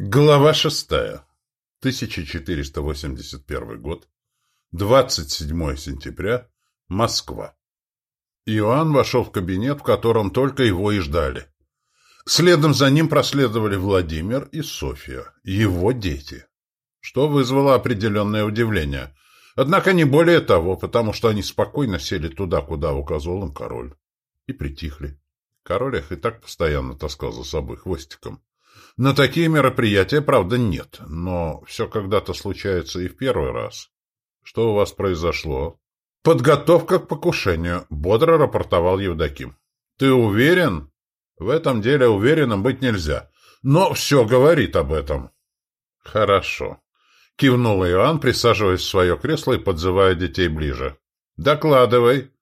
Глава шестая. 1481 год. 27 сентября. Москва. Иоанн вошел в кабинет, в котором только его и ждали. Следом за ним проследовали Владимир и Софья, его дети, что вызвало определенное удивление. Однако не более того, потому что они спокойно сели туда, куда указывал им король, и притихли. Король их и так постоянно таскал за собой хвостиком. На такие мероприятия, правда, нет, но все когда-то случается и в первый раз. Что у вас произошло? Подготовка к покушению, бодро рапортовал Евдоким. Ты уверен? В этом деле уверенным быть нельзя, но все говорит об этом. Хорошо. Кивнул Иоанн, присаживаясь в свое кресло и подзывая детей ближе. Докладывай.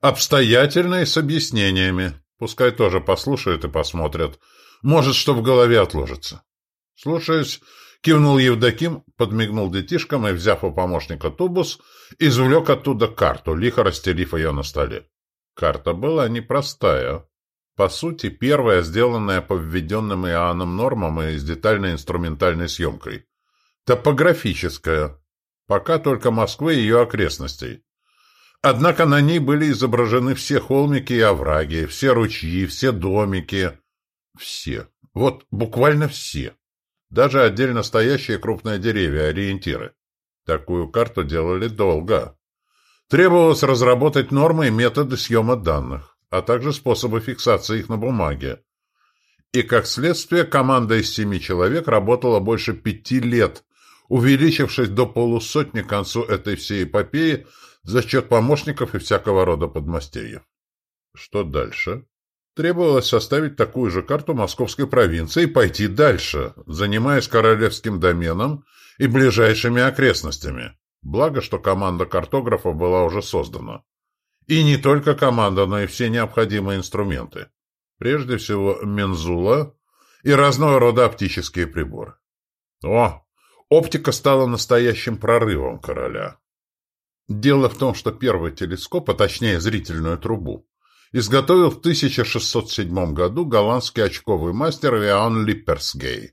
Обстоятельно и с объяснениями. Пускай тоже послушают и посмотрят. Может, что в голове отложится. — Слушаюсь. Кивнул Евдоким, подмигнул детишкам и, взяв у помощника тубус, извлек оттуда карту, лихо расстелив ее на столе. Карта была непростая. По сути, первая, сделанная по введенным Иоанном нормам и с детальной инструментальной съемкой. Топографическая. Пока только Москвы и ее окрестностей. Однако на ней были изображены все холмики и овраги, все ручьи, все домики, все. Вот буквально все. Даже отдельно стоящие крупные деревья, ориентиры. Такую карту делали долго. Требовалось разработать нормы и методы съема данных, а также способы фиксации их на бумаге. И, как следствие, команда из семи человек работала больше пяти лет, увеличившись до полусотни к концу этой всей эпопеи за счет помощников и всякого рода подмастерьев. Что дальше? Требовалось составить такую же карту московской провинции и пойти дальше, занимаясь королевским доменом и ближайшими окрестностями. Благо, что команда картографов была уже создана. И не только команда, но и все необходимые инструменты. Прежде всего, мензула и разного рода оптические приборы. О, оптика стала настоящим прорывом короля. Дело в том, что первый телескоп, а точнее зрительную трубу, изготовил в 1607 году голландский очковый мастер Иоанн Липперсгей.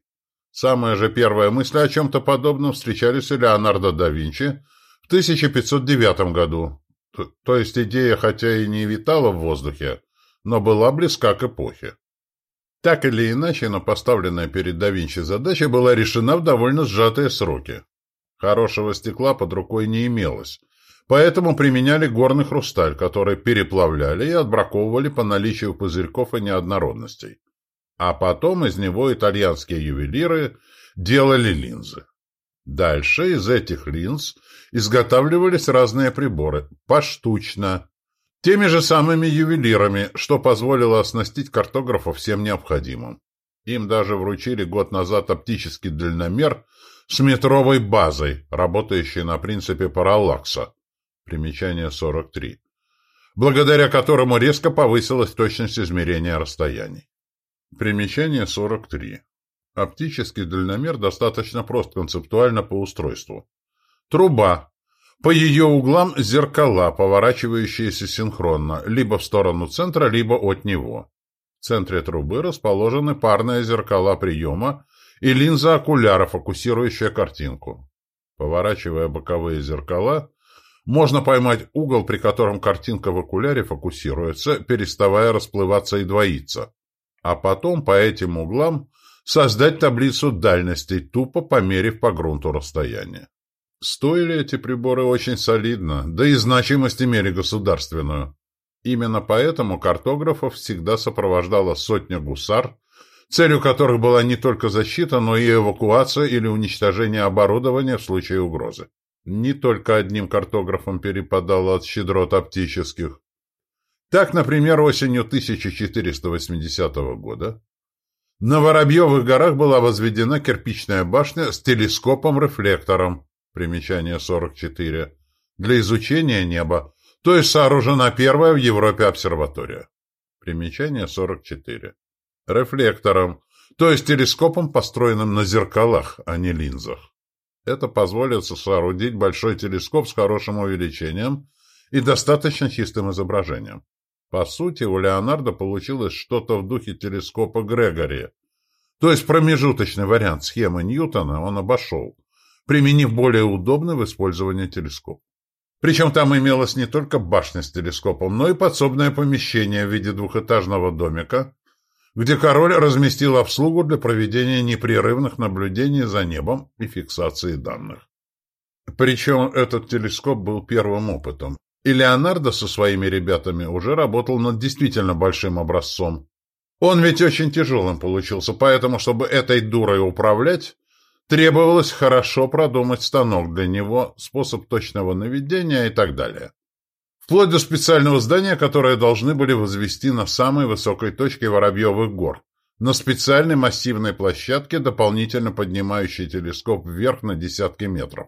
Самая же первая мысль о чем-то подобном встречались у Леонардо да Винчи в 1509 году. То есть идея, хотя и не витала в воздухе, но была близка к эпохе. Так или иначе, но поставленная перед да Винчи задача была решена в довольно сжатые сроки. Хорошего стекла под рукой не имелось, Поэтому применяли горный хрусталь, который переплавляли и отбраковывали по наличию пузырьков и неоднородностей. А потом из него итальянские ювелиры делали линзы. Дальше из этих линз изготавливались разные приборы, поштучно, теми же самыми ювелирами, что позволило оснастить картографов всем необходимым. Им даже вручили год назад оптический дальномер с метровой базой, работающей на принципе параллакса, Примечание 43. Благодаря которому резко повысилась точность измерения расстояний. Примечание 43. Оптический дальномер достаточно прост концептуально по устройству. Труба. По ее углам зеркала, поворачивающиеся синхронно, либо в сторону центра, либо от него. В центре трубы расположены парные зеркала приема и линза окуляра, фокусирующая картинку. Поворачивая боковые зеркала, можно поймать угол, при котором картинка в окуляре фокусируется, переставая расплываться и двоиться. А потом по этим углам создать таблицу дальностей, тупо померив по грунту расстояние. Стоили эти приборы очень солидно, да и значимость имели государственную. Именно поэтому картографов всегда сопровождала сотня гусар, целью которых была не только защита, но и эвакуация или уничтожение оборудования в случае угрозы не только одним картографом перепадало от щедрот оптических. Так, например, осенью 1480 года на Воробьевых горах была возведена кирпичная башня с телескопом-рефлектором, примечание 44, для изучения неба, то есть сооружена первая в Европе обсерватория. Примечание 44. Рефлектором, то есть телескопом, построенным на зеркалах, а не линзах. Это позволит соорудить большой телескоп с хорошим увеличением и достаточно чистым изображением. По сути, у Леонардо получилось что-то в духе телескопа Грегори, То есть промежуточный вариант схемы Ньютона он обошел, применив более удобный в использовании телескоп. Причем там имелась не только башня с телескопом, но и подсобное помещение в виде двухэтажного домика, где король разместил обслугу для проведения непрерывных наблюдений за небом и фиксации данных. Причем этот телескоп был первым опытом, и Леонардо со своими ребятами уже работал над действительно большим образцом. Он ведь очень тяжелым получился, поэтому, чтобы этой дурой управлять, требовалось хорошо продумать станок для него, способ точного наведения и так далее. Вплоть до специального здания, которое должны были возвести на самой высокой точке Воробьевых гор, на специальной массивной площадке, дополнительно поднимающей телескоп вверх на десятки метров.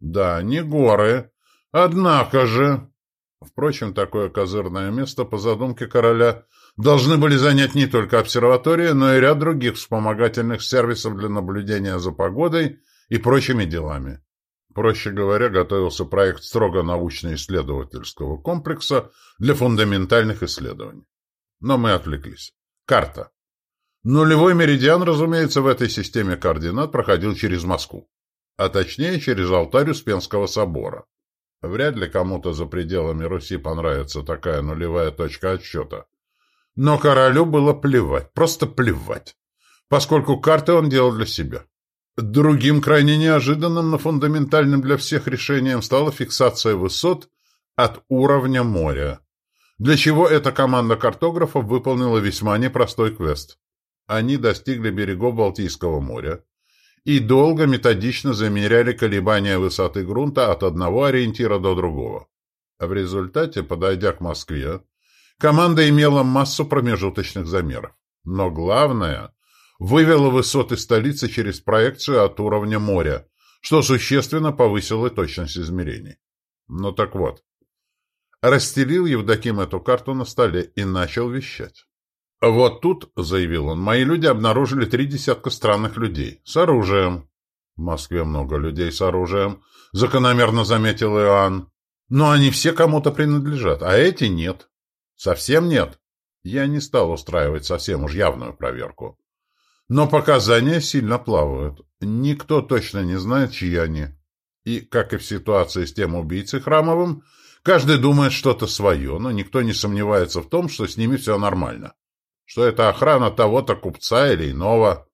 Да, не горы. Однако же... Впрочем, такое козырное место, по задумке короля, должны были занять не только обсерватория, но и ряд других вспомогательных сервисов для наблюдения за погодой и прочими делами. Проще говоря, готовился проект строго научно-исследовательского комплекса для фундаментальных исследований. Но мы отвлеклись. Карта. Нулевой меридиан, разумеется, в этой системе координат проходил через Москву, а точнее через алтарь Успенского собора. Вряд ли кому-то за пределами Руси понравится такая нулевая точка отсчета. Но королю было плевать, просто плевать, поскольку карты он делал для себя. Другим крайне неожиданным, но фундаментальным для всех решением стала фиксация высот от уровня моря, для чего эта команда картографов выполнила весьма непростой квест. Они достигли берегов Балтийского моря и долго методично замеряли колебания высоты грунта от одного ориентира до другого. В результате, подойдя к Москве, команда имела массу промежуточных замеров. Но главное, вывела высоты столицы через проекцию от уровня моря, что существенно повысило точность измерений. Ну так вот, расстелил Евдоким эту карту на столе и начал вещать. «Вот тут, — заявил он, — мои люди обнаружили три десятка странных людей. С оружием». «В Москве много людей с оружием», — закономерно заметил Иоанн. «Но они все кому-то принадлежат, а эти нет». «Совсем нет?» Я не стал устраивать совсем уж явную проверку. Но показания сильно плавают. Никто точно не знает, чьи они. И, как и в ситуации с тем убийцей Храмовым, каждый думает что-то свое, но никто не сомневается в том, что с ними все нормально. Что это охрана того-то купца или иного.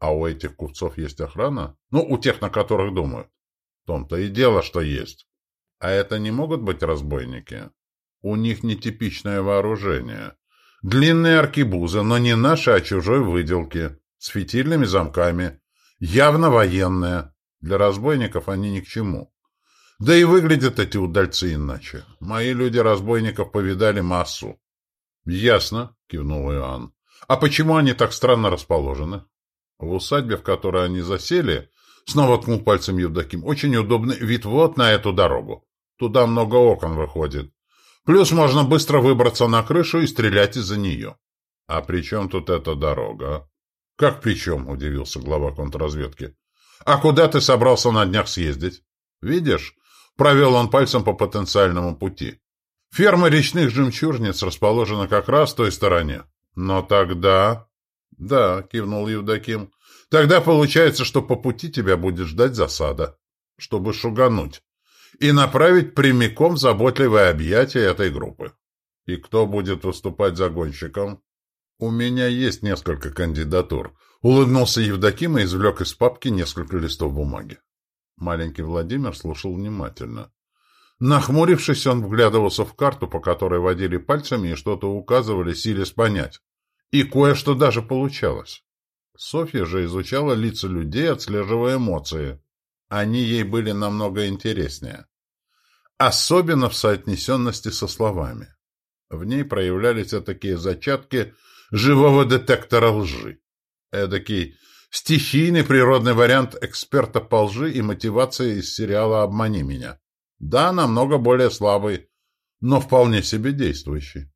А у этих купцов есть охрана? Ну, у тех, на которых думают. В том-то и дело, что есть. А это не могут быть разбойники. У них нетипичное вооружение. Длинные аркибузы, но не наши, а чужой выделки с фитильными замками, явно военная. Для разбойников они ни к чему. Да и выглядят эти удальцы иначе. Мои люди разбойников повидали массу. — Ясно, — кивнул Иоанн. — А почему они так странно расположены? В усадьбе, в которой они засели, снова ткнул пальцем Евдоким, очень удобный вид вот на эту дорогу. Туда много окон выходит. Плюс можно быстро выбраться на крышу и стрелять из-за нее. — А при чем тут эта дорога? «Как при чем?» – удивился глава контрразведки. «А куда ты собрался на днях съездить?» «Видишь?» – провел он пальцем по потенциальному пути. «Ферма речных жемчужниц расположена как раз в той стороне». «Но тогда...» «Да», – кивнул Евдоким. «Тогда получается, что по пути тебя будет ждать засада, чтобы шугануть, и направить прямиком в заботливое объятие этой группы. И кто будет выступать загонщиком?» «У меня есть несколько кандидатур», — улыбнулся Евдоким и извлек из папки несколько листов бумаги. Маленький Владимир слушал внимательно. Нахмурившись, он вглядывался в карту, по которой водили пальцами и что-то указывали, силясь понять. И кое-что даже получалось. Софья же изучала лица людей, отслеживая эмоции. Они ей были намного интереснее. Особенно в соотнесенности со словами. В ней проявлялись такие зачатки живого детектора лжи. Эдакий стихийный природный вариант эксперта по лжи и мотивации из сериала «Обмани меня». Да, намного более слабый, но вполне себе действующий.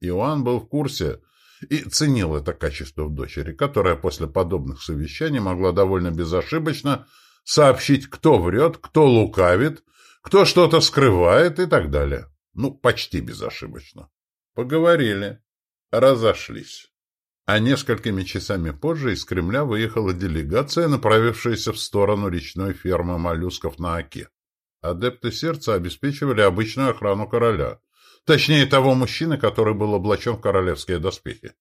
Иоанн был в курсе и ценил это качество в дочери, которая после подобных совещаний могла довольно безошибочно сообщить, кто врет, кто лукавит, кто что-то скрывает и так далее. Ну, почти безошибочно. Поговорили разошлись. А несколькими часами позже из Кремля выехала делегация, направившаяся в сторону речной фермы моллюсков на Оке. Адепты сердца обеспечивали обычную охрану короля. Точнее, того мужчины, который был облачен в королевские доспехи.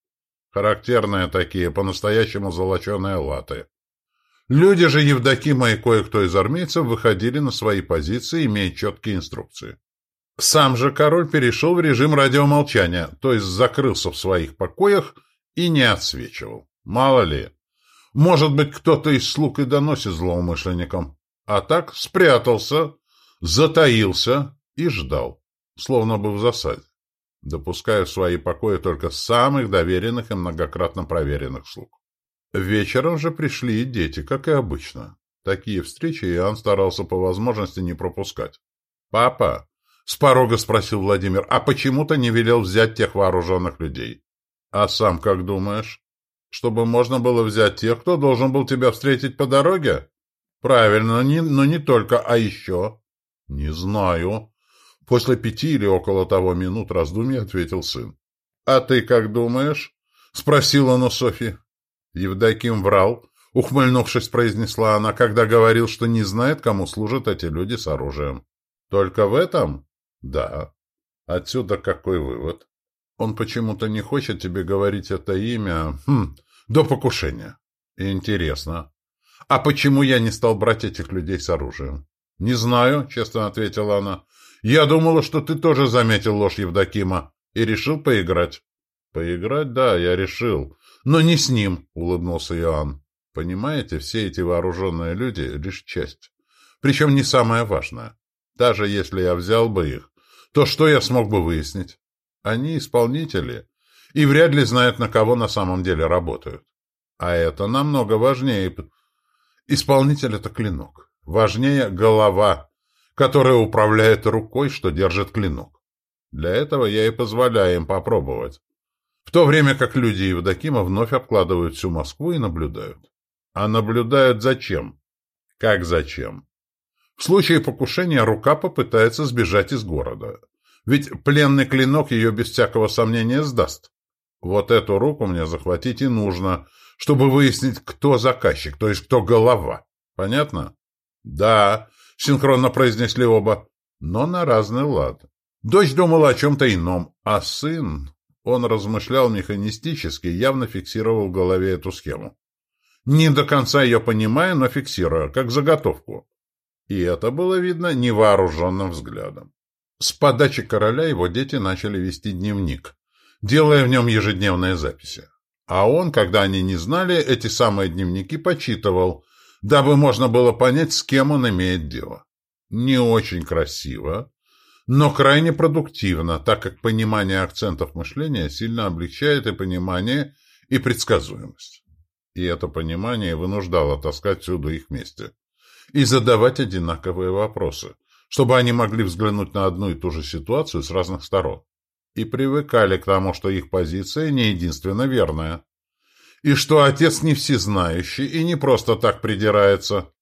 Характерные такие, по-настоящему золоченые латы. Люди же Евдокима и кое-кто из армейцев выходили на свои позиции, имея четкие инструкции. Сам же король перешел в режим радиомолчания, то есть закрылся в своих покоях и не отсвечивал. Мало ли. Может быть, кто-то из слуг и доносит злоумышленникам. А так спрятался, затаился и ждал, словно бы в засаде, допуская в свои покои только самых доверенных и многократно проверенных слуг. Вечером же пришли и дети, как и обычно. Такие встречи Иоанн старался по возможности не пропускать. «Папа!» — с порога спросил Владимир. «А почему то не велел взять тех вооруженных людей?» А сам как думаешь? Чтобы можно было взять тех, кто должен был тебя встретить по дороге? Правильно, не, но не только, а еще. Не знаю. После пяти или около того минут раздумья ответил сын. А ты как думаешь? Спросила он у Софи. Евдоким врал, ухмыльнувшись, произнесла она, когда говорил, что не знает, кому служат эти люди с оружием. Только в этом? Да. Отсюда какой вывод? Он почему-то не хочет тебе говорить это имя хм, до покушения. Интересно. А почему я не стал брать этих людей с оружием? Не знаю, честно ответила она. Я думала, что ты тоже заметил ложь Евдокима и решил поиграть. Поиграть, да, я решил. Но не с ним, улыбнулся Иоанн. Понимаете, все эти вооруженные люди — лишь часть. Причем не самое важное. Даже если я взял бы их, то что я смог бы выяснить? Они исполнители и вряд ли знают, на кого на самом деле работают. А это намного важнее. Исполнитель — это клинок. Важнее голова, которая управляет рукой, что держит клинок. Для этого я и позволяю им попробовать. В то время как люди Евдокима вновь обкладывают всю Москву и наблюдают. А наблюдают зачем? Как зачем? В случае покушения рука попытается сбежать из города. Ведь пленный клинок ее без всякого сомнения сдаст. Вот эту руку мне захватить и нужно, чтобы выяснить, кто заказчик, то есть кто голова. Понятно? Да, синхронно произнесли оба, но на разный лад. Дочь думала о чем-то ином, а сын... Он размышлял механистически, явно фиксировал в голове эту схему. Не до конца ее понимая, но фиксируя, как заготовку. И это было видно невооруженным взглядом. С подачи короля его дети начали вести дневник, делая в нем ежедневные записи. А он, когда они не знали, эти самые дневники почитывал, дабы можно было понять, с кем он имеет дело. Не очень красиво, но крайне продуктивно, так как понимание акцентов мышления сильно облегчает и понимание, и предсказуемость. И это понимание вынуждало таскать всюду их вместе и задавать одинаковые вопросы – чтобы они могли взглянуть на одну и ту же ситуацию с разных сторон. И привыкали к тому, что их позиция не единственно верная. И что отец не всезнающий и не просто так придирается.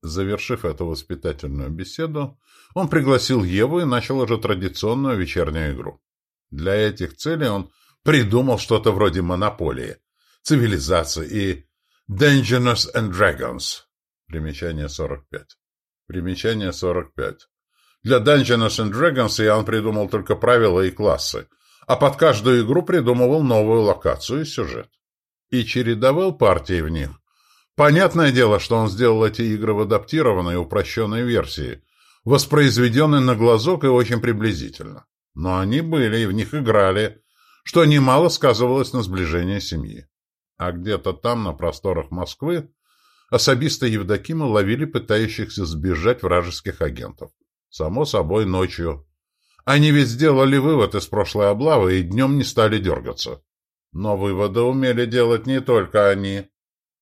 Завершив эту воспитательную беседу, он пригласил Еву и начал уже традиционную вечернюю игру. Для этих целей он придумал что-то вроде монополии, цивилизации и Dungeons and Dragons. Примечание 45. Примечание 45. Для Dungeons and Dragons Иоанн придумал только правила и классы, а под каждую игру придумывал новую локацию и сюжет. И чередовал партии в них. Понятное дело, что он сделал эти игры в адаптированной и упрощенной версии, воспроизведенной на глазок и очень приблизительно. Но они были и в них играли, что немало сказывалось на сближении семьи. А где-то там, на просторах Москвы, особисты Евдокима ловили пытающихся сбежать вражеских агентов. Само собой, ночью. Они ведь сделали вывод из прошлой облавы и днем не стали дергаться. Но выводы умели делать не только они.